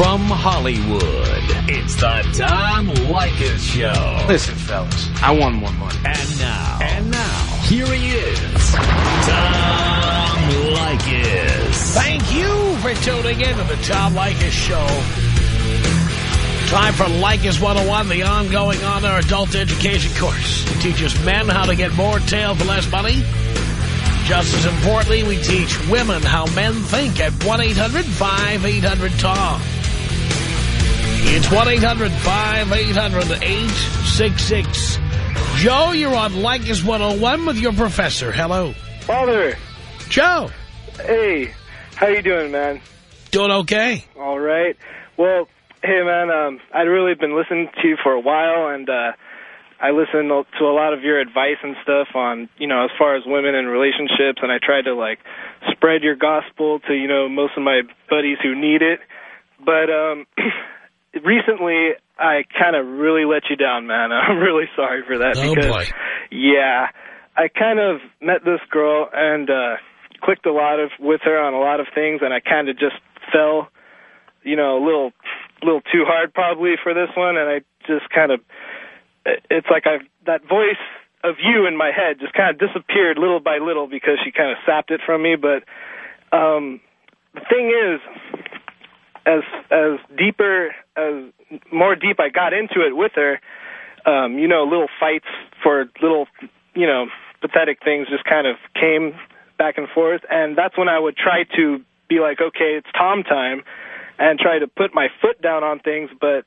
From Hollywood, it's the Tom Leykis Show. Listen, fellas, I want more money. And now, and now, here he is, Tom Leykis. Thank you for tuning in to the Tom Leykis Show. Time for Leykis 101, the ongoing honor adult education course. It teaches men how to get more tail for less money. Just as importantly, we teach women how men think at 1-800-5800-TOM. It's 1-800-5800-866. Joe, you're on Leykis 101 with your professor. Hello. Father. Joe. Hey. How you doing, man? Doing okay. All right. Well, hey, man, um, I'd really been listening to you for a while, and uh, I listened to a lot of your advice and stuff on, you know, as far as women and relationships, and I tried to, like, spread your gospel to, you know, most of my buddies who need it. But um, recently, I kind of really let you down, man. I'm really sorry for that. Oh, because, boy. Yeah. I kind of met this girl and uh, clicked a lot of with her on a lot of things, and I kind of just fell, you know, a little, little too hard probably for this one, and I just kind of, it's like I've that voice of you in my head just kind of disappeared little by little because she kind of sapped it from me. But um, the thing is, as as deeper as more deep I got into it with her, um, you know, little fights for little, you know, pathetic things just kind of came back and forth, and that's when I would try to be like, okay, it's Tom time, and try to put my foot down on things. But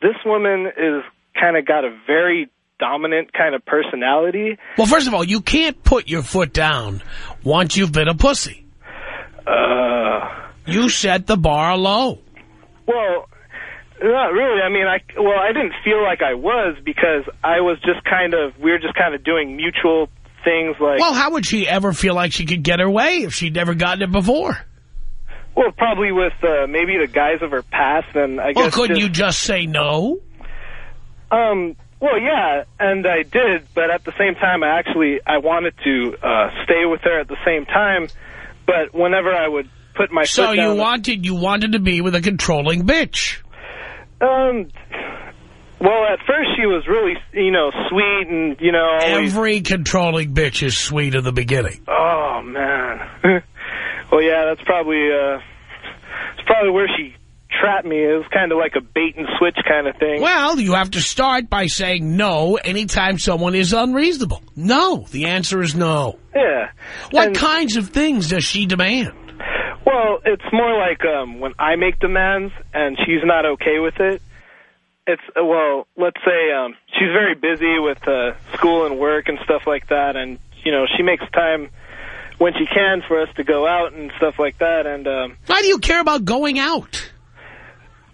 this woman is kind of got a very dominant kind of personality. Well, first of all, you can't put your foot down once you've been a pussy. Uh, You set the bar low. well, not really. I mean, I well, I didn't feel like I was because I was just kind of we were just kind of doing mutual things like. Well, how would she ever feel like she could get her way if she'd never gotten it before? Well, probably with uh, maybe the guys of her past, and I guess... Well, couldn't just, you just say no? Um. Well, yeah, and I did, but at the same time, I actually I wanted to uh, stay with her at the same time. But whenever I would put my So you wanted you wanted to be with a controlling bitch. um. Well, at first she was really, you know, sweet and you know always. Every controlling bitch is sweet in the beginning. Oh man. well, yeah, that's probably uh, it's probably where she trapped me. It was kind of like a bait and switch kind of thing. Well, you have to start by saying no anytime someone is unreasonable. No. The answer is no. Yeah. What And- kinds of things does she demand? Well, it's more like um, when I make demands and she's not okay with it. It's uh, well, let's say um, she's very busy with uh, school and work and stuff like that, and you know she makes time when she can for us to go out and stuff like that. And um, Why do you care about going out?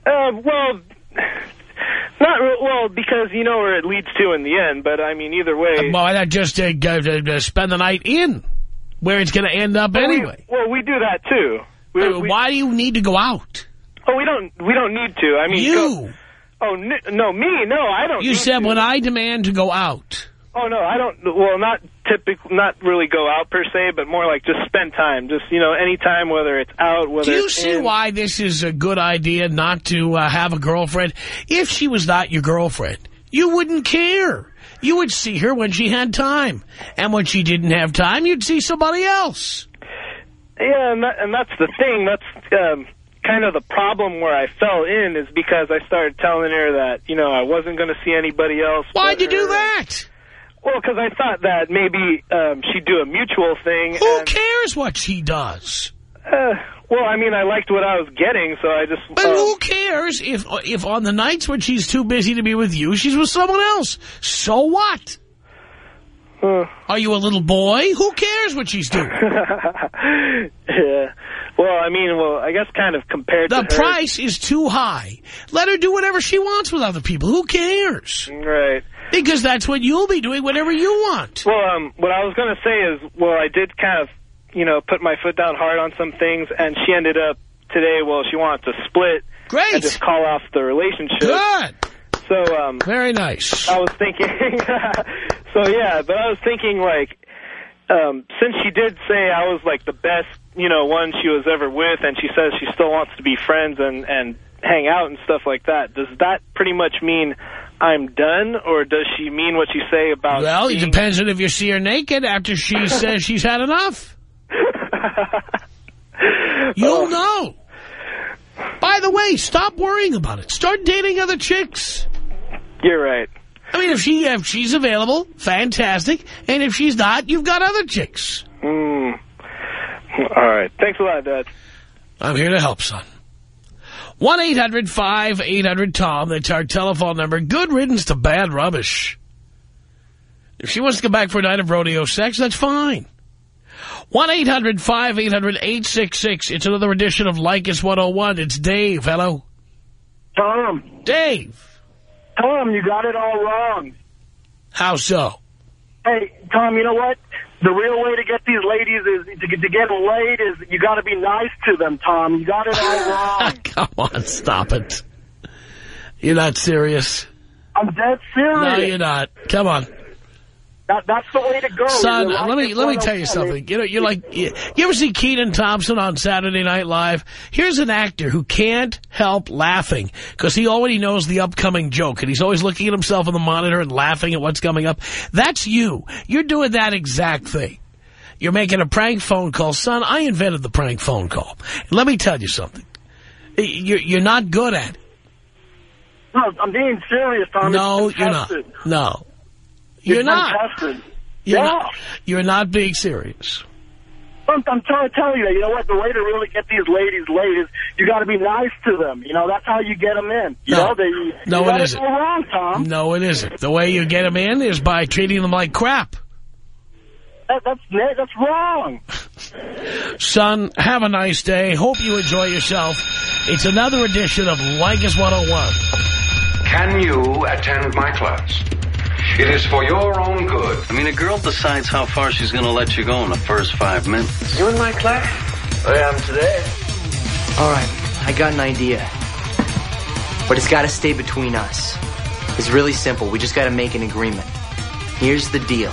uh, well, not well because you know where it leads to in the end. But I mean, either way. Why not just uh, go, uh, spend the night in, where it's going to end up Well, we- anyway? well, we do that too. We, Uh, we- Why do you need to go out? oh, we don't. We don't need to. I mean, You. go- oh n no, me. No, I don't. You said to. when I demand to go out. Oh no, I don't. Well, not typically, not really go out per se, but more like just spend time. Just you know, any time, whether it's out, whether Do you see in. why this is a good idea not to uh, have a girlfriend? If she was not your girlfriend, you wouldn't care. You would see her when she had time. And when she didn't have time, you'd see somebody else. Yeah, and, that, and that's the thing. That's um, kind of the problem where I fell in is because I started telling her that you know I wasn't going to see anybody else. Why'd you do that? Well, because I thought that maybe um, she'd do a mutual thing. Who cares what she does? Uh, well, I mean, I liked what I was getting, so I just. But um, who cares if if on the nights when she's too busy to be with you, she's with someone else? So what? uh, Are you a little boy? Who cares what she's doing? yeah. Well, I mean, well, I guess kind of compared The to price is too high. Let her do whatever she wants with other people. Who cares? Right. Because that's what you'll be doing whatever you want. Well, um, what I was going to say is, well, I did kind of, you know, put my foot down hard on some things, and she ended up today, well, she wanted to split Great. and just call off the relationship. Good. So, um, Very nice. I was thinking, so yeah, but I was thinking, like, um, since she did say I was, like, the best, you know, one she was ever with, and she says she still wants to be friends and, and hang out and stuff like that, does that pretty much mean I'm done, or does she mean what she say about... Well, it depends on if you see her naked after she says she's had enough. You'll know. By the way, stop worrying about it. Start dating other chicks. You're right. I mean, if she if she's available, fantastic. And if she's not, you've got other chicks. Mm. All right. Thanks a lot, Dad. I'm here to help, son. 1-800-5800-TOM. That's our telephone number. Good riddance to bad rubbish. If she wants to come back for a night of rodeo sex, that's fine. 1-800-5800-866. It's another edition of Leykis 101. It's Dave. Hello. Tom, Dave. Tom, you got it all wrong. How so? Hey, Tom, you know what? The real way to get these ladies is to get, to get them laid is you got to be nice to them, Tom. You got it all wrong. Come on, stop it. You're not serious. I'm dead serious. No, you're not. Come on. That, that's the way to go. Son, let me let me tell you something. You know, you're like you, you ever see Kenan Thompson on Saturday Night Live? Here's an actor who can't help laughing because he already knows the upcoming joke, and he's always looking at himself in the monitor and laughing at what's coming up. That's you. You're doing that exact thing. You're making a prank phone call, son. I invented the prank phone call. And let me tell you something. You're you're not good at it. No, I'm being serious, Tom. No, you're not. No, you're been not. tested. You're Yeah. not. You're not being serious. I'm, I'm trying to tell you that. You know what? The way to really get these ladies laid is you got to be nice to them. You know, that's how you get them in. You No. know, they, No, you it got isn't. all wrong, Tom. No, it isn't. The way you get them in is by treating them like crap. That, that's that's wrong. Son, have a nice day. Hope you enjoy yourself. It's another edition of Leykis 101. Can you attend my class? It is for your own good. I mean, a girl decides how far she's going to let you go in the first five minutes. You in my class? I am today. All right, I got an idea. But it's got to stay between us. It's really simple. We just got to make an agreement. Here's the deal.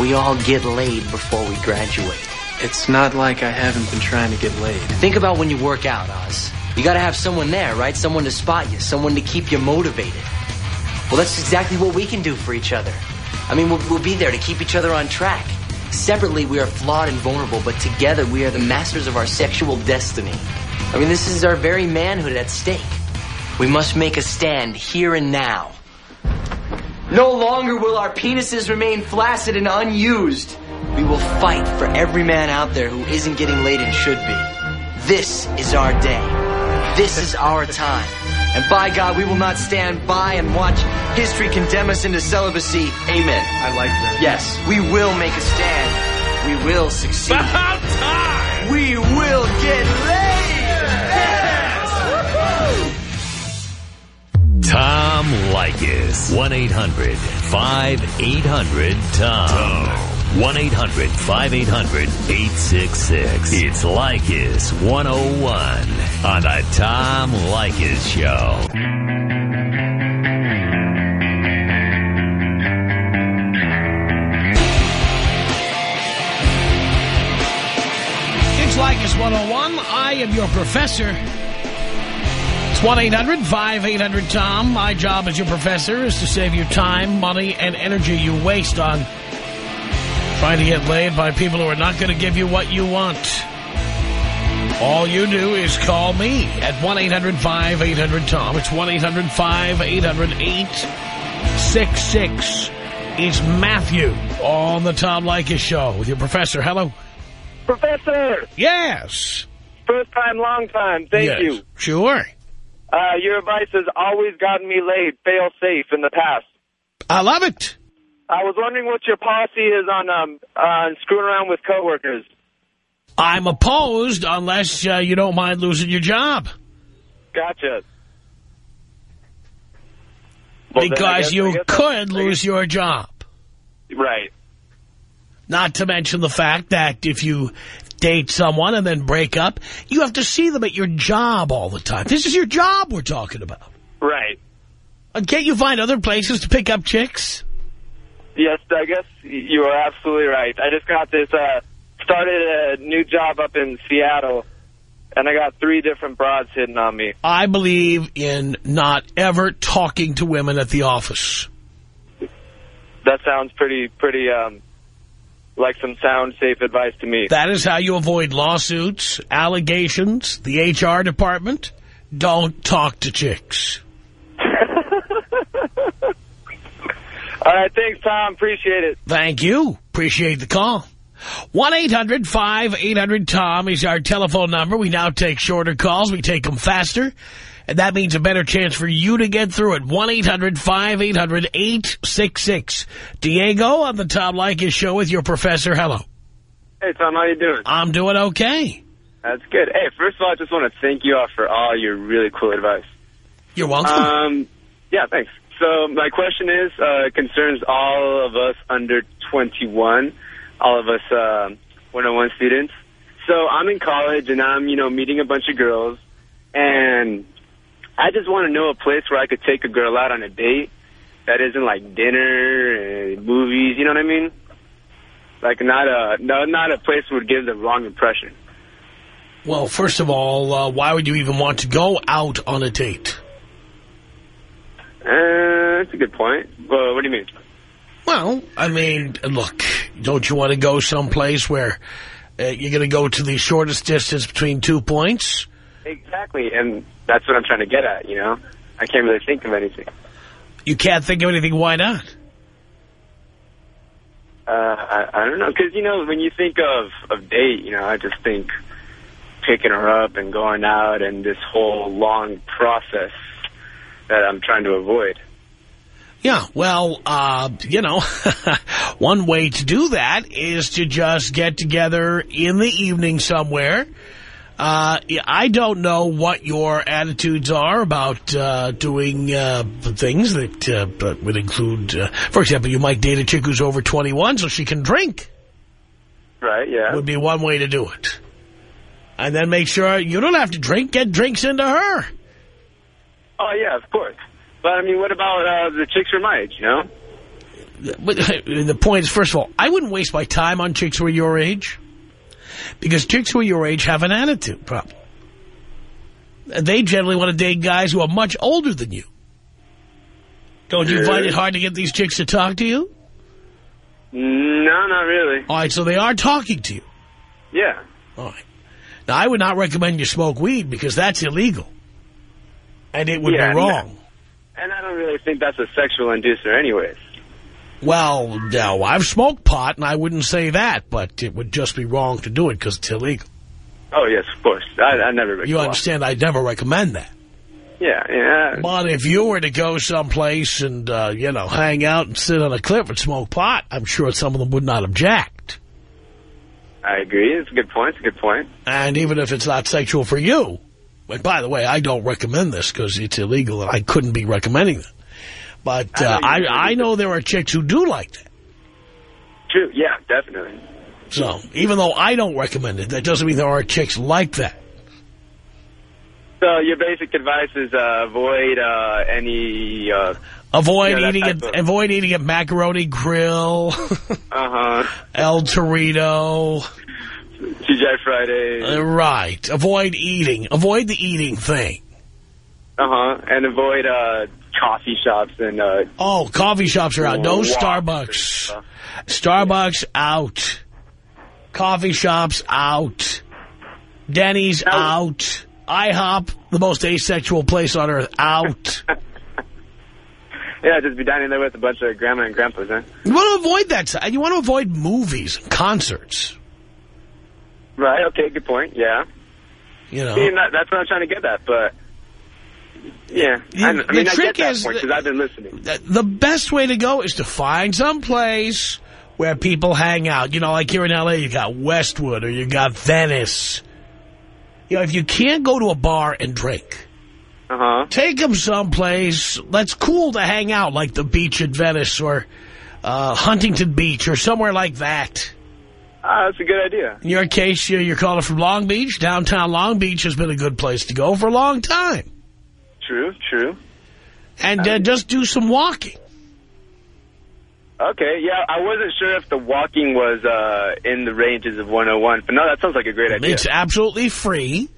We all get laid before we graduate. It's not like I haven't been trying to get laid. Think about when you work out, Oz. You got to have someone there, right? Someone to spot you, someone to keep you motivated. Well, that's exactly what we can do for each other. I mean, we'll, we'll be there to keep each other on track. Separately, we are flawed and vulnerable, but together, we are the masters of our sexual destiny. I mean, this is our very manhood at stake. We must make a stand here and now. No longer will our penises remain flaccid and unused. We will fight for every man out there who isn't getting laid and should be. This is our day. This is our time. And by God, we will not stand by and watch history condemn us into celibacy. Amen. I like that. Yes, we will make a stand. We will succeed. About time! We will get laid. Yes. Tom Leykis. 1-800-5800-TOM. 1-800-5800-866. It's Leykis 101 on the Tom Leykis Show. It's Leykis 101. I am your professor. It's 1-800-5800-TOM. My job as your professor is to save you time, money, and energy you waste on trying to get laid by people who are not going to give you what you want. All you do is call me at 1-800-5800-TOM. It's 1-800-5800-866. It's Matthew on the Tom Leykis Show with your professor. Hello. Professor, Yes. first time, long time. Thank Yes. you. Sure. Uh, your advice has always gotten me laid, fail safe in the past. I love it. I was wondering what your policy is on um on screwing around with coworkers. I'm opposed unless uh, you don't mind losing your job. Gotcha. Well, because guess- you could lose your job. Right. Not to mention the fact that if you date someone and then break up, you have to see them at your job all the time. This is your job we're talking about. Right. Uh, Can't you find other places to pick up chicks? Yes, I guess you are absolutely right. I just got this, uh, started a new job up in Seattle, and I got three different broads hitting on me. I believe in not ever talking to women at the office. That sounds pretty, pretty, um, like some sound, safe advice to me. That is how you avoid lawsuits, allegations, the HR department. Don't talk to chicks. All right, thanks, Tom. Appreciate it. Thank you. Appreciate the call. 1-800-5800-TOM is our telephone number. We now take shorter calls. We take them faster. And that means a better chance for you to get through it. 1-800-5800-866. Diego on the Tom Leykis show with your professor. Hello. Hey, Tom, how you doing? I'm doing okay. That's good. Hey, first of all, I just want to thank you all for all your really cool advice. You're welcome. Um, yeah, thanks. So my question is, uh, concerns all of us under 21, all of us uh, 101 students. So I'm in college and I'm, you know, meeting a bunch of girls, and I just want to know a place where I could take a girl out on a date that isn't like dinner and movies. You know what I mean? Like not a no, not a place would give the wrong impression. Well, first of all, uh, why would you even want to go out on a date? Uh, that's a good point. Well, what do you mean? Well, I mean, look, don't you want to go someplace where uh, you're going to go to the shortest distance between two points? Exactly, and that's what I'm trying to get at, you know? I can't really think of anything. You can't think of anything. Why not? Uh, I, I don't know, because, you know, when you think of, of date, you know, I just think picking her up and going out and this whole long process that I'm trying to avoid. Yeah, well, uh, you know, one way to do that is to just get together in the evening somewhere. Uh, I don't know what your attitudes are about uh, doing uh, things that uh, would include, uh, for example, you might date a chick who's over 21 so she can drink. Right, yeah. Would be one way to do it. And then make sure you don't have to drink, get drinks into her. Oh, yeah, of course. But, I mean, what about uh, the chicks from my age, you know? But the point is, first of all, I wouldn't waste my time on chicks who are your age. Because chicks who are your age have an attitude problem. They generally want to date guys who are much older than you. Don't you find it hard to get these chicks to talk to you? No, not really. All right, so they are talking to you. Yeah. All right. Now, I would not recommend you smoke weed because that's illegal. And it would Yeah, be wrong. And I don't really think that's a sexual inducer anyways. Well, no, I've smoked pot, and I wouldn't say that, but it would just be wrong to do it because it's illegal. Oh, yes, of course. I, I never... You understand, I'd never recommend that. Yeah, yeah. But if you were to go someplace and, uh, you know, hang out and sit on a cliff and smoke pot, I'm sure some of them would not object. I agree. It's a good point. It's a good point. And even if it's not sexual for you, and by the way, I don't recommend this because it's illegal and I couldn't be recommending it. But uh, I, I know there are chicks who do like that. True. Yeah, definitely. So even though I don't recommend it, that doesn't mean there are chicks like that. So your basic advice is uh, avoid uh, any... Uh, Avoid you know, eating it. of- Avoid eating at Macaroni Grill, Uh-huh. El Torito. TGI Fridays. Uh, right. Avoid eating. Avoid the eating thing. Uh-huh. And avoid uh, coffee shops and... Uh, Oh, coffee shops are out. No Starbucks. Starbucks out. Coffee shops out. Denny's out. IHOP, the most asexual place on earth, out. yeah, just be dining there with a bunch of grandma and grandpas, huh? You want to avoid that. side. You want to avoid movies, and concerts. Right, okay, good point, yeah. You know. See, that, that's what I'm trying to get at, but... Yeah, The- I, I the mean, I get that is point because I've been listening. The- The best way to go is to find some place where people hang out. You know, like here in L.A., you got Westwood or you got Venice. You know, if you can't go to a bar and drink, Uh-huh. take them someplace that's cool to hang out, like the beach at Venice or uh, Huntington Beach or somewhere like that. Ah, that's a good idea. In your case, you- you're calling from Long Beach. Downtown Long Beach has been a good place to go for a long time. True, true. And uh, just do some walking. Okay, yeah, I wasn't sure if the walking was uh, in the ranges of 101, but no, that sounds like a great idea. It's absolutely free.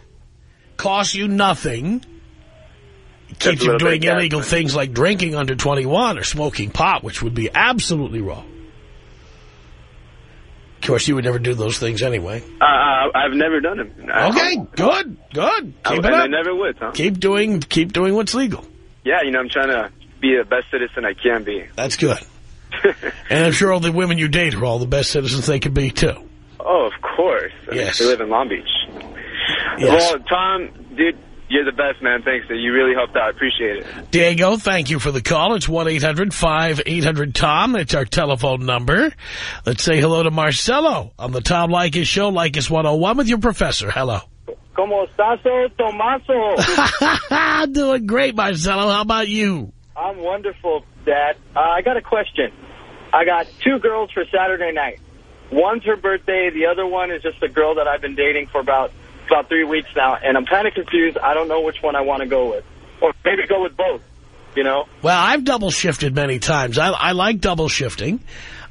costs you nothing. Keeps you doing illegal things like drinking under 21 or smoking pot, which would be absolutely wrong. Of course, you would never do those things anyway. Uh, uh, I've never done them. I- Okay, good, good. I, Keep and it I never would, Tom. Keep doing, keep doing what's legal. Yeah, you know, I'm trying to be the best citizen I can be. That's good. and I'm sure all the women you date are all the best citizens they can be, too. Oh, of course. I mean, Yes. they live in Long Beach. Yes. Well, Tom, dude, you're the best, man. Thanks. You really helped out. I appreciate it. Diego, thank you for the call. It's 1-800-5800-TOM. It's our telephone number. Let's say hello to Marcelo on the Tom Leykis Show, Leykis 101 with your professor. Hello. Como estás, Tomaso? Doing great, Marcelo. How about you? I'm wonderful, Dad. Uh, I got a question. I got two girls for Saturday night. One's her birthday. The other one is just a girl that I've been dating for about about three weeks now, and I'm kind of confused. I don't know which one I want to go with, or maybe go with both. You know? Well, I've double shifted many times. I, I like double shifting,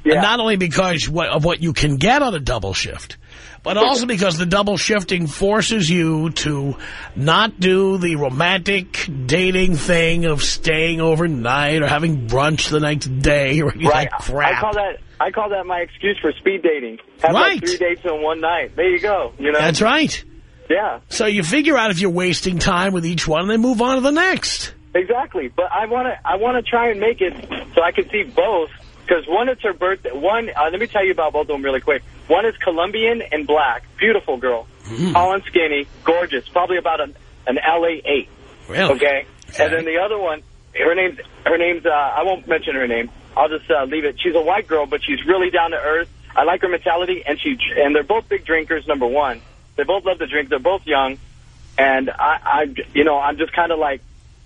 Yeah. and not only because of what you can get on a double shift, but also because the double shifting forces you to not do the romantic dating thing of staying overnight or having brunch the next day or any Right. that crap. I call that I call that my excuse for speed dating. Have Right. like three dates in one night. There you go. You know? That's right. Yeah. So you figure out if you're wasting time with each one and then move on to the next. Exactly, but I want to I want to try and make it so I can see both. Because one is her birthday. One, uh, let me tell you about both of them really quick. One is Colombian and black, beautiful girl, Mm. tall and skinny, gorgeous, probably about an an LA eight. Really? Okay, and then the other one, her name's her name's uh, I won't mention her name. I'll just uh, leave it. She's a white girl, but she's really down to earth. I like her mentality, and she and they're both big drinkers. Number one, they both love to drink. They're both young, and I, I you know, I'm just kind of like,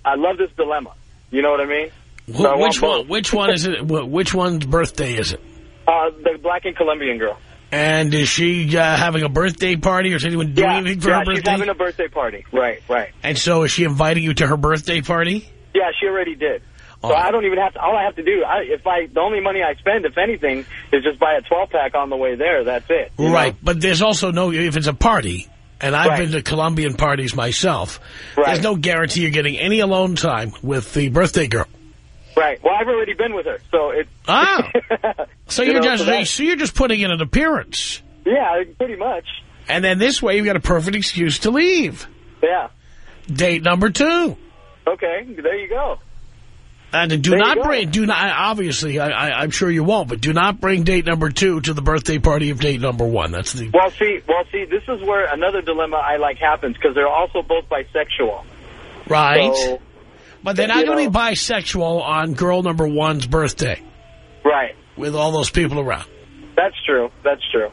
I love this dilemma. You know what I mean? So Wh- want which one? both. Which one is it? Which one's birthday is it? Uh, the black and Colombian girl. And is she uh, having a birthday party or is anyone doing yeah, anything for yeah, her she's birthday? having a birthday party. Right, right. and so is she inviting you to her birthday party? Yeah, she already did. So Oh. I don't even have to. All I have to do, I, if I, the only money I spend, if anything, is just buy a 12 pack on the way there. That's it. Right, know? but there's also no, if it's a party, and I've Right. been to Colombian parties myself, Right. there's no guarantee you're getting any alone time with the birthday girl. Right. Well, I've already been with her, so it's. Ah. So You you're know, just so so you're just putting in an appearance. yeah, pretty much. And then this way you've got a perfect excuse to leave. Yeah. Date number two. Okay. There you go. And do There not bring, do not, obviously, I, I, I'm sure you won't, but do not bring date number two to the birthday party of date number one. That's the, Well, see, well, see, this is where another dilemma I like happens because they're also both bisexual. right? So, but they're not going to be bisexual on girl number one's birthday right. with all those people around. That's true. That's true.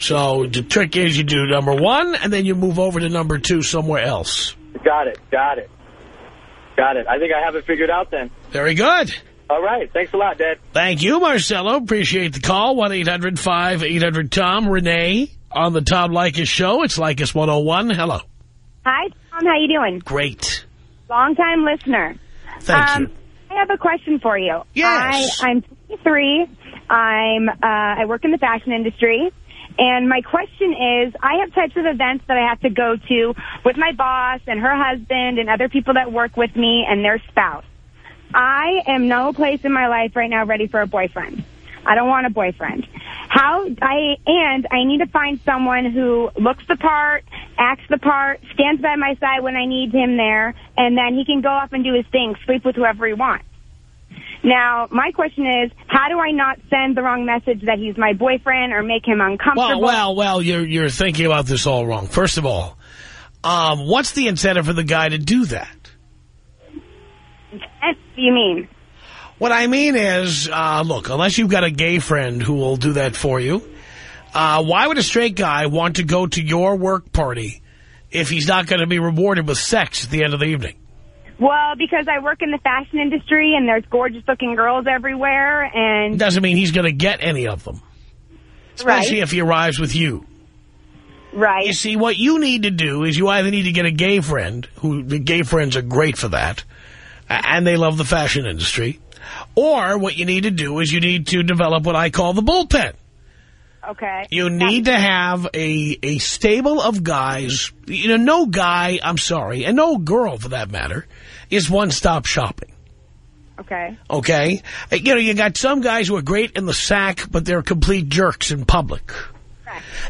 So the trick is you do number one, and then you move over to number two somewhere else. Got it. Got it. Got it. I think I have it figured out then. Very good. All right. Thanks a lot, Dad. Thank you, Marcelo. Appreciate the call. 1-800-5800-TOM. Renee on the Tom Leykis Show. It's Leykis 101. Hello. Hi, Tom. How you doing? Great. Long-time listener. Thank um, you. I have a question for you. Yes. I, I'm 23. I'm, uh, I work in the fashion industry. And my question is, I have types of events that I have to go to with my boss and her husband and other people that work with me and their spouse. I am no place in my life right now ready for a boyfriend. I don't want a boyfriend. How I and I need to find someone who looks the part, acts the part, stands by my side when I need him there, and then he can go off and do his thing, sleep with whoever he wants. Now, my question is, how do I not send the wrong message that he's my boyfriend or make him Well, uncomfortable? well, well, you're, you're thinking about this all wrong. First of all, um, what's the incentive for the guy to do that? What do you mean? What I mean is, uh, look, unless you've got a gay friend who will do that for you, uh, why would a straight guy want to go to your work party if he's not going to be rewarded with sex at the end of the evening? Well, because I work in the fashion industry and there's gorgeous looking girls everywhere and Doesn't mean he's going to get any of them, especially right, if he arrives with you. Right. You see, what you need to do is you either need to get a gay friend, who the gay friends are great for that, and they love the fashion industry, or what you need to do is you need to develop what I call the bullpen. Okay. You need to have a, a stable of guys. You know, no guy, I'm sorry, and no girl for that matter, is one-stop shopping. Okay. Okay? You know, you got some guys who are great in the sack, but they're complete jerks in public.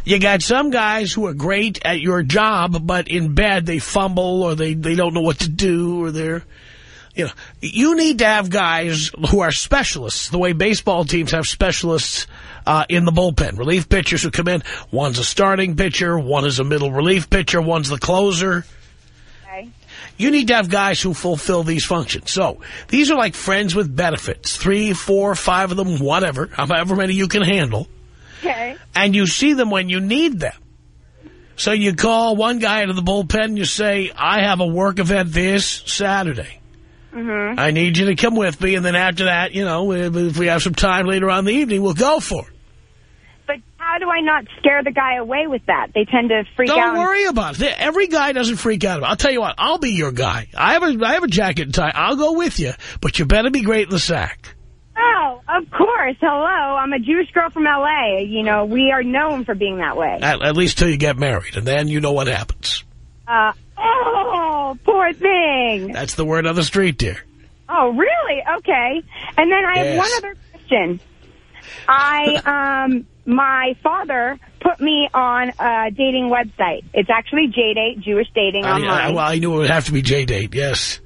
You got some guys who are great at your job, but in bed they fumble or they, they don't know what to do or they're, you know, you need to have guys who are specialists, the way baseball teams have specialists uh, in the bullpen. Relief pitchers who come in, one's a starting pitcher, one is a middle relief pitcher, one's the closer. Okay. You need to have guys who fulfill these functions. So these are like friends with benefits. Three, four, five of them, whatever, however many you can handle. Okay. And you see them when you need them. So you call one guy into the bullpen and you say, I have a work event this Saturday. Mm-hmm. I need you to come with me. And then after that, you know, if if we have some time later on in the evening, we'll go for it. How do I not scare the guy away with that? They tend to freak out. Don't out. and- worry about it. Every guy doesn't freak out about it. I'll tell you what, I'll be your guy. I have a, I have a jacket and tie. I'll go with you. But you better be great in the sack. Oh, of course. Hello. I'm a Jewish girl from L.A. You know, we are known for being that way. At, at least till you get married. And then you know what happens. Uh, oh, poor thing. That's the word on the street, dear. Oh, really? Okay. And then I have one other question. I, um, my father put me on a dating website. It's actually J-Date, Jewish dating I, I, online. well, I knew it would have to be J-Date, yes.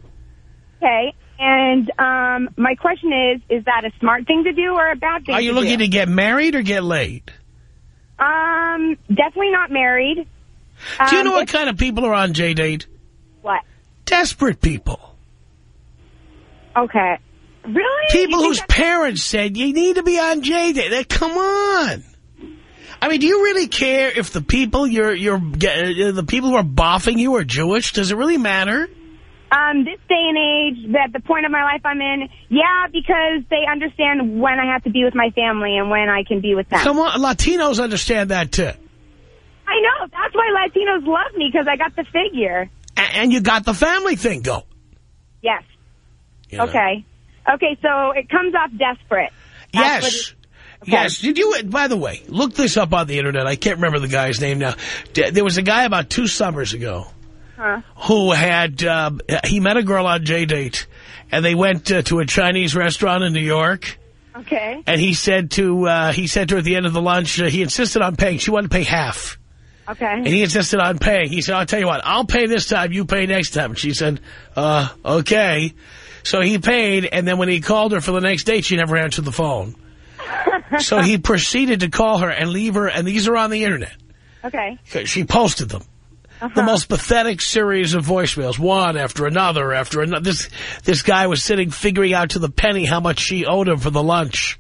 Okay. And um, my question is, is that a smart thing to do or a bad thing Are you to looking do? to get married or get laid? Um, definitely not married. Do you Um, know what kind of people are on J-Date? What? Desperate people. Okay. Really? People whose parents said, you need to be on J-Date. Come on. I mean, do you really care if the people you're, you're, uh, the people who are boffing you are Jewish? Does it really matter? Um, this day and age, at the point of my life I'm in, yeah, because they understand when I have to be with my family and when I can be with them. Come on, Latinos understand that too. I know. That's why Latinos love me, because I got the figure. A- And you got the family thing go. Yes. you know. Okay. Okay, so it comes off desperate. That's Yes. It- Yes. Did you, by the way, look this up on the internet. I can't remember the guy's name now. There was a guy about two summers ago Huh. who had, um, he met a girl on J-Date, and they went uh, to a Chinese restaurant in New York. Okay. And he said to, uh, he said to her at the end of the lunch, uh, he insisted on paying. She wanted to pay half. Okay. And he insisted on paying. He said, I'll tell you what, I'll pay this time, you pay next time. And she said, uh, okay. So he paid, and then when he called her for the next date, she never answered the phone. so he proceeded to call her and leave her, and these are on the internet. Okay. She posted them. The uh-huh. most pathetic series of voicemails, one after another after another. This, this guy was sitting figuring out to the penny how much she owed him for the lunch.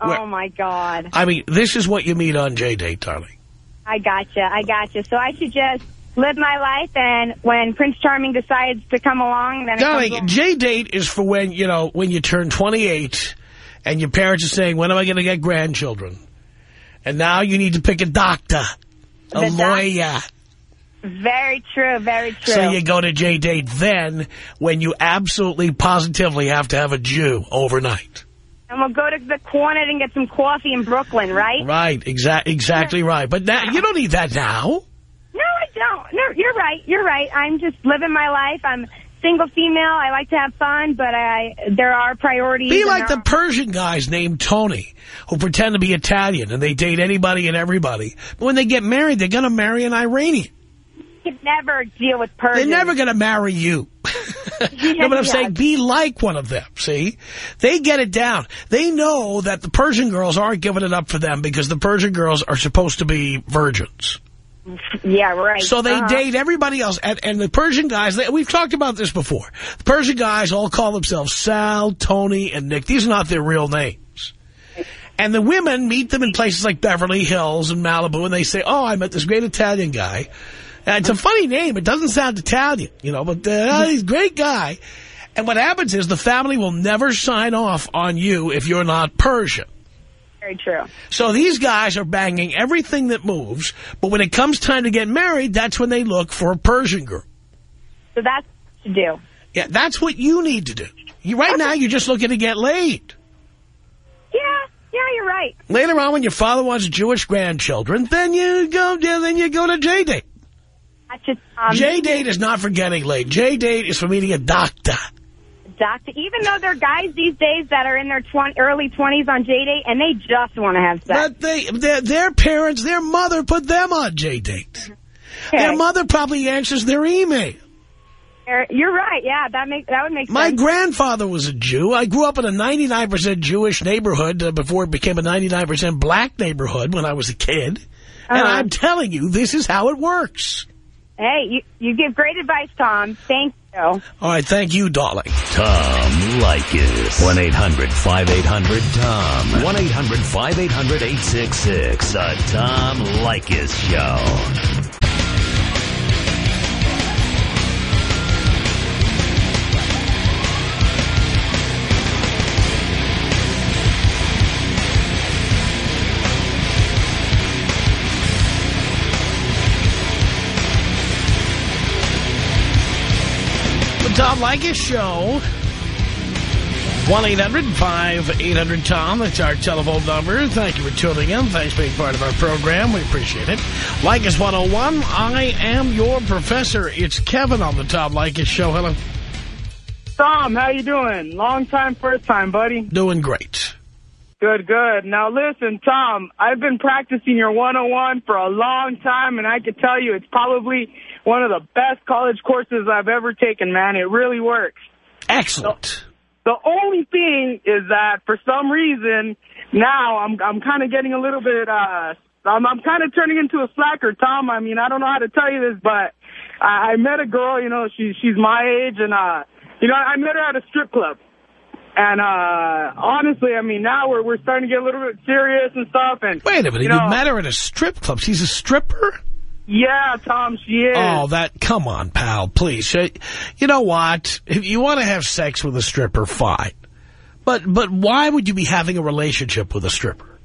Oh, Where- Oh, my God. I mean, this is what you meet on J-Date, darling. I gotcha. I gotcha. So I should just live my life, and when Prince Charming decides to come along, then Darling. J-Date is for when, you know, when you turn 28 and your parents are saying, when am I going to get grandchildren? And now you need to pick a doctor, a The lawyer. Very true. Very true. So you go to J-Date then when you absolutely positively have to have a Jew overnight. and we'll go to the corner and get some coffee in Brooklyn, right? Right, exa exactly right. But now you don't need that now. No, I don't. No, you're right. You're right. I'm just living my life. I'm single female. I like to have fun, but I there are priorities. Be like the Persian guys named Tony who pretend to be Italian and they date anybody and everybody. But when they get married, they're going to marry an Iranian. can never deal with Persians. They're never going to marry you. no, but I'm saying be like one of them, see? They get it down. They know that the Persian girls aren't giving it up for them because the Persian girls are supposed to be virgins. Yeah, right. So they Uh-huh. date everybody else. And, and the Persian guys, they, we've talked about this before. The Persian guys all call themselves Sal, Tony, and Nick. These are not their real names. And the women meet them in places like Beverly Hills and Malibu, and they say, oh, I met this great Italian guy. And it's a funny name. It doesn't sound Italian, you know, but uh, he's a great guy. And what happens is the family will never sign off on you if you're not Persian. Very true. So these guys are banging everything that moves, but when it comes time to get married, that's when they look for a Persian girl. So that's what to do. Yeah, that's what you need to do. You, right now, you're just looking to get laid. Yeah, yeah, you're right. Later on, when your father wants Jewish grandchildren, then you go, then you go to J-Date. Um, J-Date is not for getting laid. J-Date is for meeting a doctor. Doctor, even though there are guys these days that are in their 20, early 20s on J-Date and they just want to have sex. But they, their, their parents, their mother put them on J-Date. Okay. Their mother probably answers their email. You're right. Yeah, that makes that would make sense. My grandfather was a Jew. I grew up in a 99% Jewish neighborhood uh, before it became a 99% black neighborhood when I was a kid. Uh -huh. And uh-huh. I'm telling you, this is how it works. Hey, you, you give great advice, Tom. Thank you. All right, thank you, darling. Tom Leykis. 1-800-5800-TOM. 1-800-5800-866. The Tom Leykis Show. Tom Leykis Show. 1-800-5800-TOM. That's our telephone number. Thank you for tuning in. Thanks for being part of our program. We appreciate it. Leykis 101, I am your professor. It's Kevin on the Tom Leykis Show. Hello. Tom, how you doing? Long time, first time, buddy. Doing great. Good, good. Now listen, Tom, I've been practicing your 101 for a long time, and I can tell you it's probably one of the best college courses I've ever taken, man. It really works. Excellent. The, the only thing is that for some reason now I'm I'm kind of getting a little bit uh I'm I'm kind of turning into a slacker, Tom. I mean, I don't know how to tell you this, but I, I met a girl, you know, she she's my age and uh you know, I met her at a strip club. And uh honestly, I mean, now we're we're starting to get a little bit serious and stuff and Wait a minute, you, know, you met her at a strip club. She's a stripper? Yeah, Tom, she is. Oh, that, come on, pal, please. You know what? If you want to have sex with a stripper, fine. But, but why would you be having a relationship with a stripper?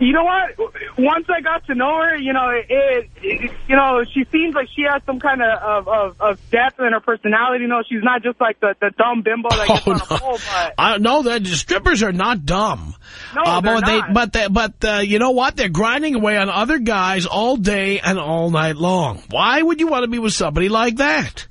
You know what? Once I got to know her, you know, it, it you know, she seems like she has some kind of, of, of depth in her personality. You know, she's not just like the, the dumb bimbo that gets oh, on no. a pole. But I, no, the strippers are not dumb. No, uh, but not. They, but they, but uh, you know what? They're grinding away on other guys all day and all night long. Why would you want to be with somebody like that?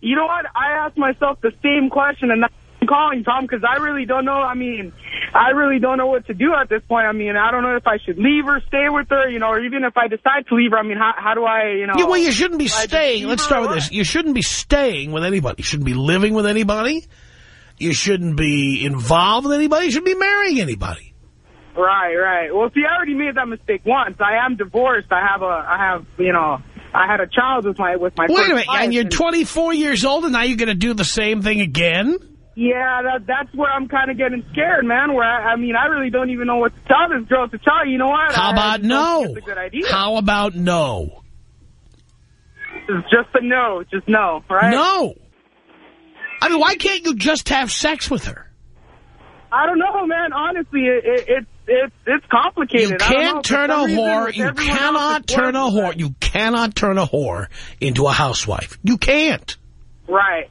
You know what? I asked myself the same question, and I'm calling, Tom, because I really don't know. I mean, I really don't know what to do at this point. I mean, I don't know if I should leave her, stay with her, you know, or even if I decide to leave her, I mean, how, how do I, you know... Yeah, well, you shouldn't be staying. Let's start with this. You shouldn't be staying with anybody. You shouldn't be living with anybody. You shouldn't be involved with anybody. You shouldn't be marrying anybody. Right, right. Well, see, I already made that mistake once. I am divorced. I have a, I have, you know, I had a child with my, with my. Wait a minute, and you're 24 years old, and now you're going to do the same thing again? Yeah, that, that's where I'm kind of getting scared, man. Where I, I, mean, I really don't even know what to tell this girl to tell. You know what? How about no? a good idea. How about no? It's just a no, just no, right? No. I mean, why can't you just have sex with her? I don't know, man. Honestly, it, it, it it's it's complicated. You can't turn a whore. You cannot turn a whore. You cannot turn a whore into a housewife. You can't. Right.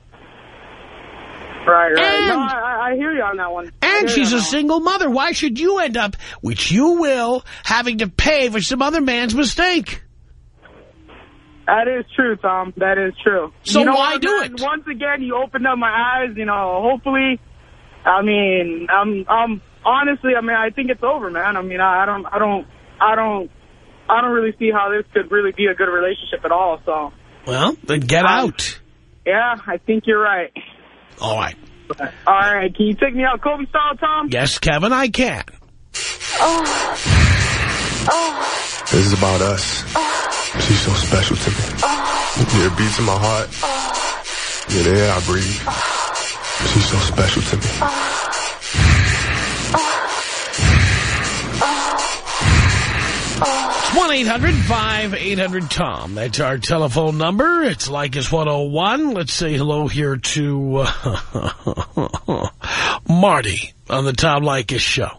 Right, right. And, no, I, I, hear you on that one. And she's a single mother. Why should you end up, which you will, having to pay for some other man's mistake? That is true, Tom. That is true. So you know why what, do man? it? Once again, you opened up my eyes. You know, hopefully, I mean, I'm, I'm honestly, I mean, I think it's over, man. I mean, I, I don't, I don't, I don't, I don't really see how this could really be a good relationship at all. So. Well, then get um, out. Yeah, I think you're right. All right. All right. Can you take me out Kobe style, Tom? Yes, Kevin, I can. Oh. Oh. This is about us. Oh. She's so special to me. Oh. Yeah, it beats in my heart. Oh. Yeah, the air I breathe. Oh. She's so special to me. Oh. 1-800-5800-TOM. That's our telephone number. It's Leykis 101. Let's say hello here to uh, Marty on the Tom Leykis show.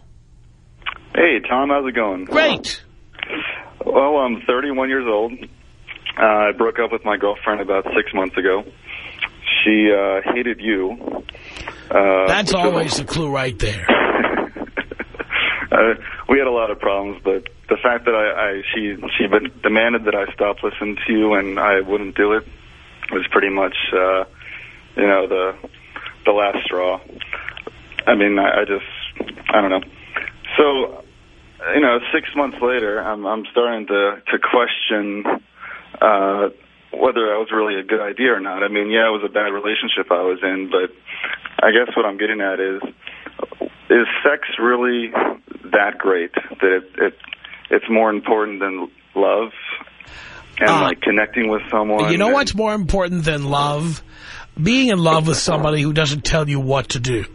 Hey, Tom. How's it going? Great. Well, I'm 31 years old. Uh, I broke up with my girlfriend about six months ago. She uh, hated you. Uh, That's always a clue right there. We had a lot of problems, but the fact that I, I she she demanded that I stop listening to you and I wouldn't do it was pretty much, uh, you know, the the last straw. I mean, I, I just, I don't know. So, you know, six months later, I'm I'm starting to to question uh, whether that was really a good idea or not. I mean, yeah, it was a bad relationship I was in, but I guess what I'm getting at is, is sex really that great that it, it it's more important than love and Uh, like connecting with someone? You know what's more important than love? Being in love with somebody who doesn't tell you what to do.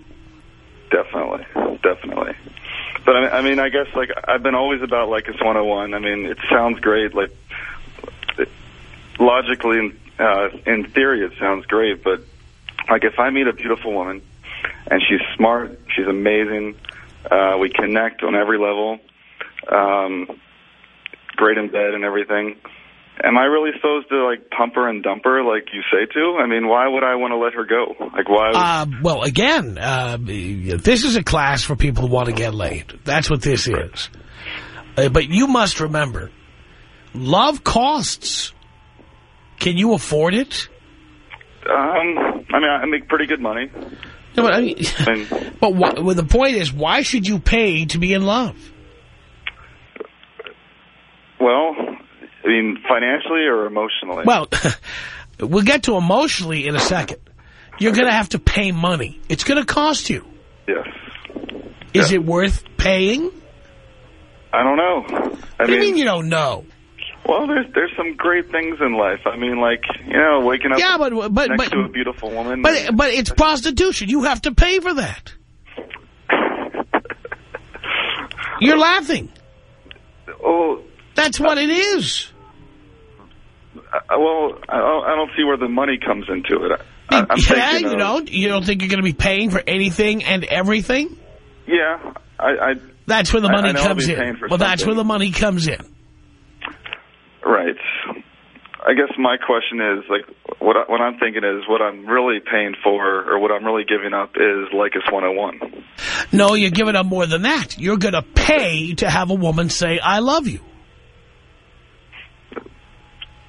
Definitely, definitely. But I, I mean, I guess like I've been always about like it's 101. I mean, it sounds great. Like it, logically, uh, in theory, it sounds great. But like if I meet a beautiful woman and she's smart, she's amazing, uh, we connect on every level, um, great in bed and everything. Am I really supposed to like pump her and dump her like you say to? I mean, why would I want to let her go? Like why? Uh, well, again, uh, this is a class for people who want to get laid. That's what this is. Uh, but you must remember, love costs. Can you afford it? um, I mean, I make pretty good money. No, but I mean, And but why, well, the point is, why should you pay to be in love? Well, I mean, financially or emotionally? Well, we'll get to emotionally in a second. You're going to have to pay money. It's going to cost you. yes. Is it worth paying? I don't know. I What do you mean you don't know? Well, there's there's some great things in life. I mean, like you know, waking up Yeah, but- but- next but- to a beautiful woman. But but it's prostitution. You have to pay for that. You're laughing. oh, That's what it is. well, I don't, I don't see where the money comes into it. I, I'm yeah, thinking you don't. You don't think you're going to be paying for anything and everything? Yeah, I. I That's where the money I comes in. Well, that's where the money comes in. Right. I guess my question is like what I, what I'm thinking is what I'm really paying for or what I'm really giving up is Leykis 101. No, you're giving up more than that. You're going to pay to have a woman say, I love you.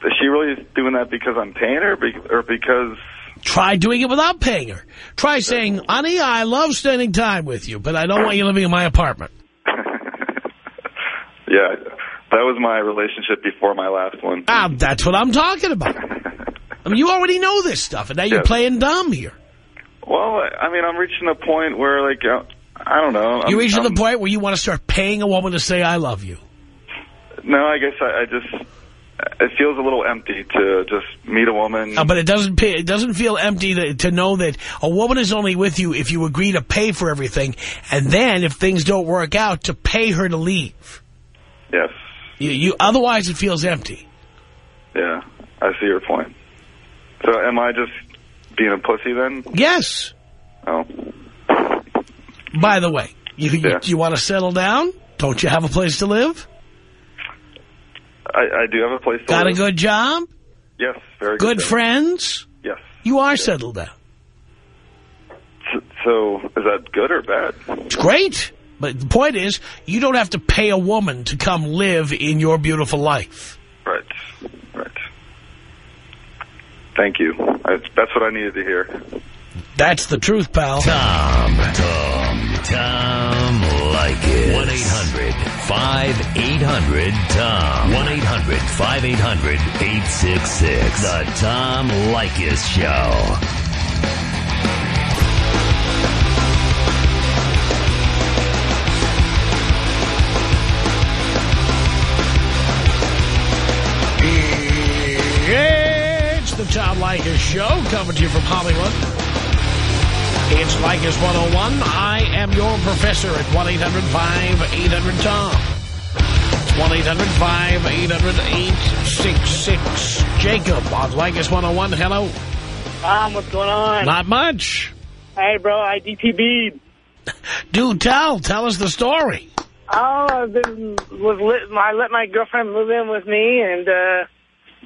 Is she really doing that because I'm paying her or because Try doing it without paying her. Try saying, honey, I love spending time with you, but I don't want you living in my apartment. yeah, that was my relationship before my last one. Ah, that's what I'm talking about. I mean, you already know this stuff, and now you're playing dumb here. Well, I mean, I'm reaching a point where like uh, I don't know. I'm, You're reaching I'm- the point where you want to start paying a woman to say, I love you. No, I guess I, I just it feels a little empty to just meet a woman. Uh, but it doesn't pay, it doesn't feel empty to, to know that a woman is only with you if you agree to pay for everything, and then if things don't work out, to pay her to leave. Yes. You, you otherwise it feels empty. Yeah, I see your point. So am I just being a pussy then? Yes. Oh. By the way, you you, you want to settle down? Don't you have a place to live? I, I do have a place to Got a good job? Yes, very Good good. friends? Yes. You are settled down. So, so is that good or bad? It's great. But the point is, you don't have to pay a woman to come live in your beautiful life. Right. Right. Thank you. I, that's what I needed to hear. That's the truth, pal. Tom, Tom, Tom Leykis. 1-800-5800-TOM. 1-800-5800-866. The Tom Leykis Show. The Tom Leykis Show, coming to you from Hollywood. It's Leykis 101. I am your professor at 1-800-5800-TOM. It's 1-800-5800-866. Jacob on Leykis 101. Hello. Tom, what's going on? Not much. Hey, bro, I DTB'd. Do tell. Tell us the story. Oh, I've been was lit. I let my girlfriend move in with me, and uh,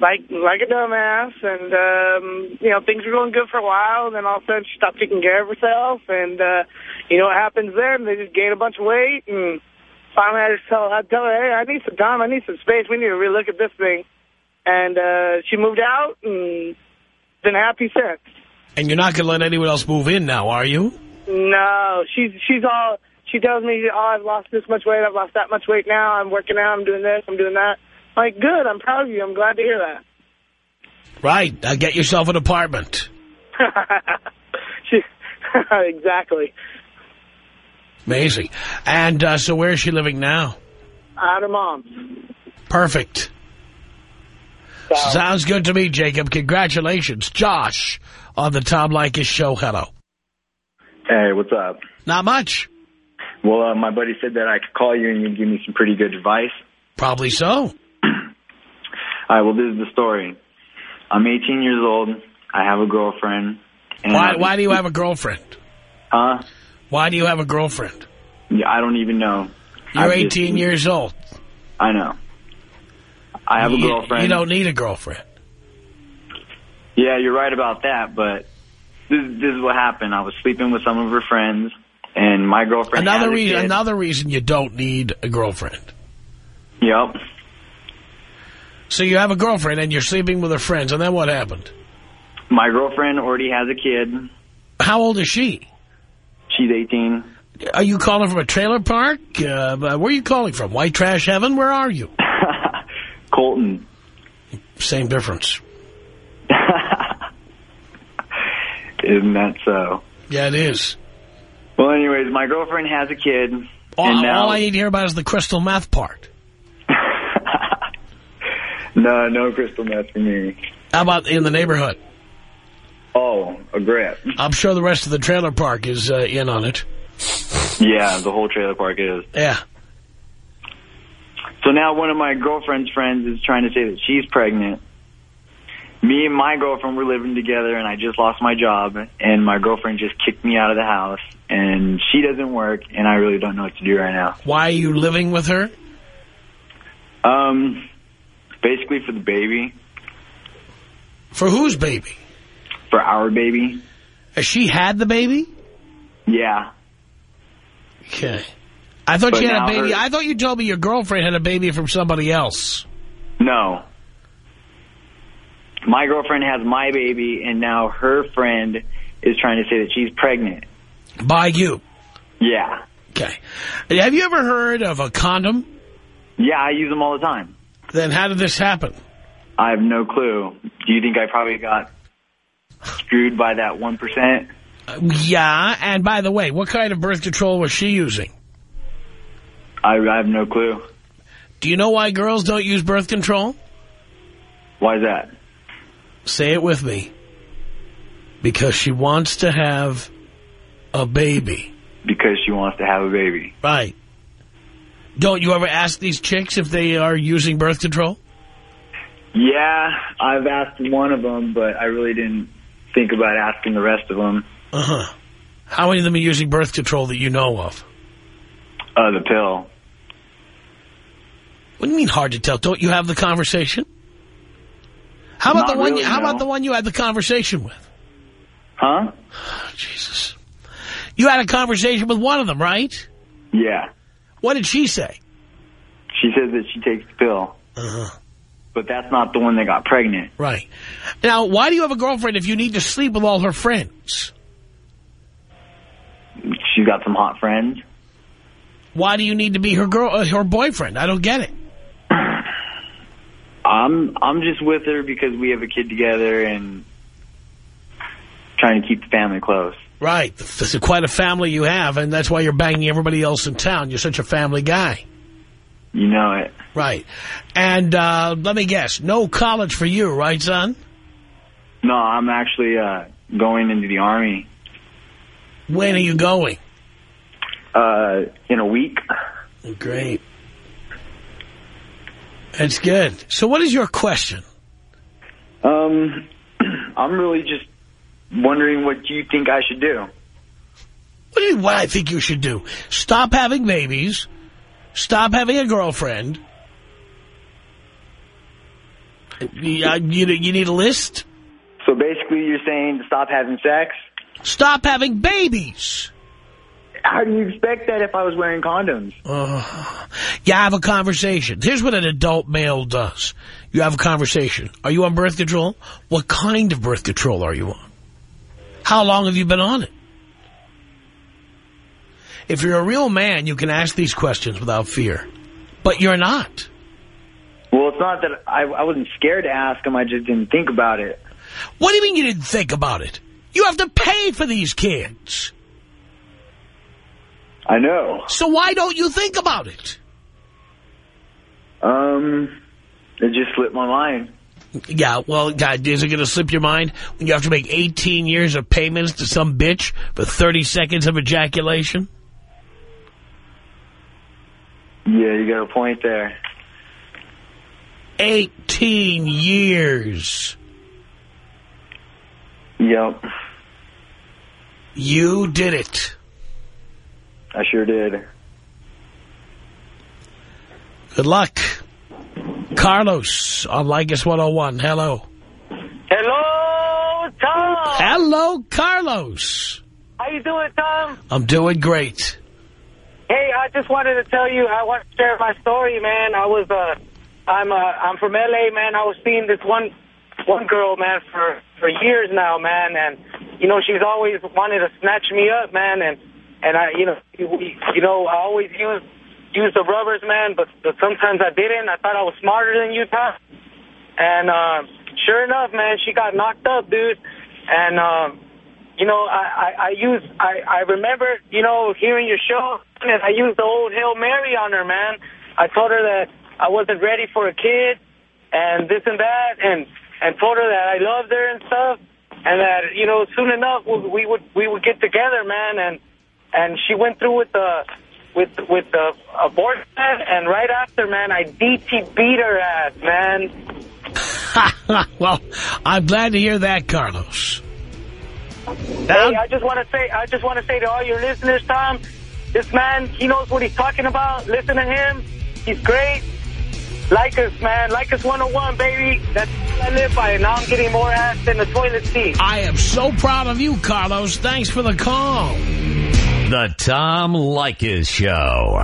like like a dumbass, and um, you know things were going good for a while. And then all of a sudden she stopped taking care of herself, and uh, you know what happens then? They just gain a bunch of weight, and finally I just tell, I tell her, hey, I need some time. I need some space. We need to relook at this thing. And uh, she moved out and been happy since. And you're not going to let anyone else move in now, are you? No, she's she's all, she tells me, oh, I've lost this much weight. I've lost that much weight now. I'm working out. I'm doing this. I'm doing that. I'm like, good. I'm proud of you. I'm glad to hear that. Right. Now get yourself an apartment. she, exactly. Amazing. And uh, so where is she living now? At of mom's. Perfect. Sounds good to me, Jacob. Congratulations. Josh on the Tom Leykis show. Hello. Hey, what's up? Not much. Well, uh, my buddy said that I could call you and you'd give me some pretty good advice. Probably so. All right, well, this is the story. I'm 18 years old. I have a girlfriend. And Why, why do you have a girlfriend? Huh? Why do you have a girlfriend? Yeah, I don't even know. You're I've 18 just- years old. I know. I have a girlfriend. You don't need a girlfriend. Yeah, you're right about that, but this, this is what happened. I was sleeping with some of her friends, and my girlfriend Another had a reason, another reason you don't need a girlfriend. Yep. So you have a girlfriend and you're sleeping with her friends, and then what happened? My girlfriend already has a kid. How old is she? She's 18. Are you calling from a trailer park? Uh, where are you calling from? White Trash Heaven? Where are you? Colton. Same difference. Isn't that so? Yeah, it is. Well, anyways, my girlfriend has a kid. All, all I need to hear about is the crystal meth part. No, no crystal meth for me. How about in the neighborhood? Oh, a grip. I'm sure the rest of the trailer park is uh, in on it. Yeah, the whole trailer park is. Yeah. So now one of my girlfriend's friends is trying to say that she's pregnant. Me and my girlfriend were living together, and I just lost my job, and my girlfriend just kicked me out of the house, and she doesn't work, and I really don't know what to do right now. Why are you living with her? Um, basically for the baby. For whose baby? For our baby. Has she had the baby? Yeah. Okay. I thought But she had a baby. her- I thought you told me your girlfriend had a baby from somebody else. No. My girlfriend has my baby, and now her friend is trying to say that she's pregnant. By you. Yeah. Okay. Have you ever heard of a condom? Yeah, I use them all the time. Then how did this happen? I have no clue. Do you think I probably got screwed by that 1%? Yeah, and by the way, what kind of birth control was she using? I, I have no clue. Do you know why girls don't use birth control? Why is that? Say it with me. Because she wants to have a baby. Because she wants to have a baby. Right. Don't you ever ask these chicks if they are using birth control? Yeah, I've asked one of them, but I really didn't think about asking the rest of them. Uh-huh. How many of them are using birth control that you know of? Uh, the pill. What do you mean hard to tell? Don't you have the conversation? How about Not the one? really, how about the one you had the conversation with? Huh? Jesus. You had a conversation with one of them, right? Yeah. What did she say? She says that she takes the pill. Uh-huh. But that's not the one that got pregnant. Right. Now, why do you have a girlfriend if you need to sleep with all her friends? She's got some hot friends. Why do you need to be her girl, uh, her boyfriend? I don't get it. I'm I'm just with her because we have a kid together and trying to keep the family close. Right. This is quite a family you have, and that's why you're banging everybody else in town. You're such a family guy. You know it. Right. And uh, let me guess, no college for you, right, son? No, I'm actually uh, going into the army When are you going? uh, in a week. Great. That's good. So what is your question? Um, I'm really just wondering what you think I should do. What do you what I think you should do? Stop having babies. Stop having a girlfriend. You, uh, you, you need a list? So basically, you're saying to stop having sex. Stop having babies. How do you expect that if I was wearing condoms? Uh, you have a conversation. Here's what an adult male does. You have a conversation. Are you on birth control? What kind of birth control are you on? How long have you been on it? If you're a real man, you can ask these questions without fear. But you're not. Well, it's not that I, I wasn't scared to ask them. I just didn't think about it. What do you mean you didn't think about it? You have to pay for these kids. I know. So why don't you think about it? Um, it just slipped my mind. Yeah, well, God, is it going to slip your mind when you have to make 18 years of payments to some bitch for 30 seconds of ejaculation? Yeah, you got a point there. 18 years. Yep. You did it. I sure did. Good luck. Carlos on Leykis 101. Hello. Hello, Tom. Hello, Carlos. How you doing, Tom? I'm doing great. Hey, I just wanted to tell you, I want to share my story, man. I was, uh, I'm, uh, I'm from L.A., man. I was seeing this one, one girl, man, for, for years now, man. And, you know, she's always wanted to snatch me up, man. And, and I, you know, you, you know, I always use, use the rubbers, man, but, but sometimes I didn't. I thought I was smarter than you, Tom. And, uh, sure enough, man, she got knocked up, dude. And, um, you know, I, I, I use, I, I remember, you know, hearing your show, and I used the old Hail Mary on her, man. I told her that I wasn't ready for a kid, and this and that, and, and told her that I loved her and stuff, and that, you know, soon enough, we would, we would get together, man, and, and she went through with the, with, with the abortion, and right after, man, I DT beat her ass, man. well, I'm glad to hear that, Carlos. Hey, I just want to say, I just want to say to all your listeners, Tom, this man, he knows what he's talking about. Listen to him. He's great. Leykis, man. Leykis 101, baby. That's all I live by. And now I'm getting more ass than the toilet seat. I am so proud of you, Carlos. Thanks for the call. The Tom Leykis Show.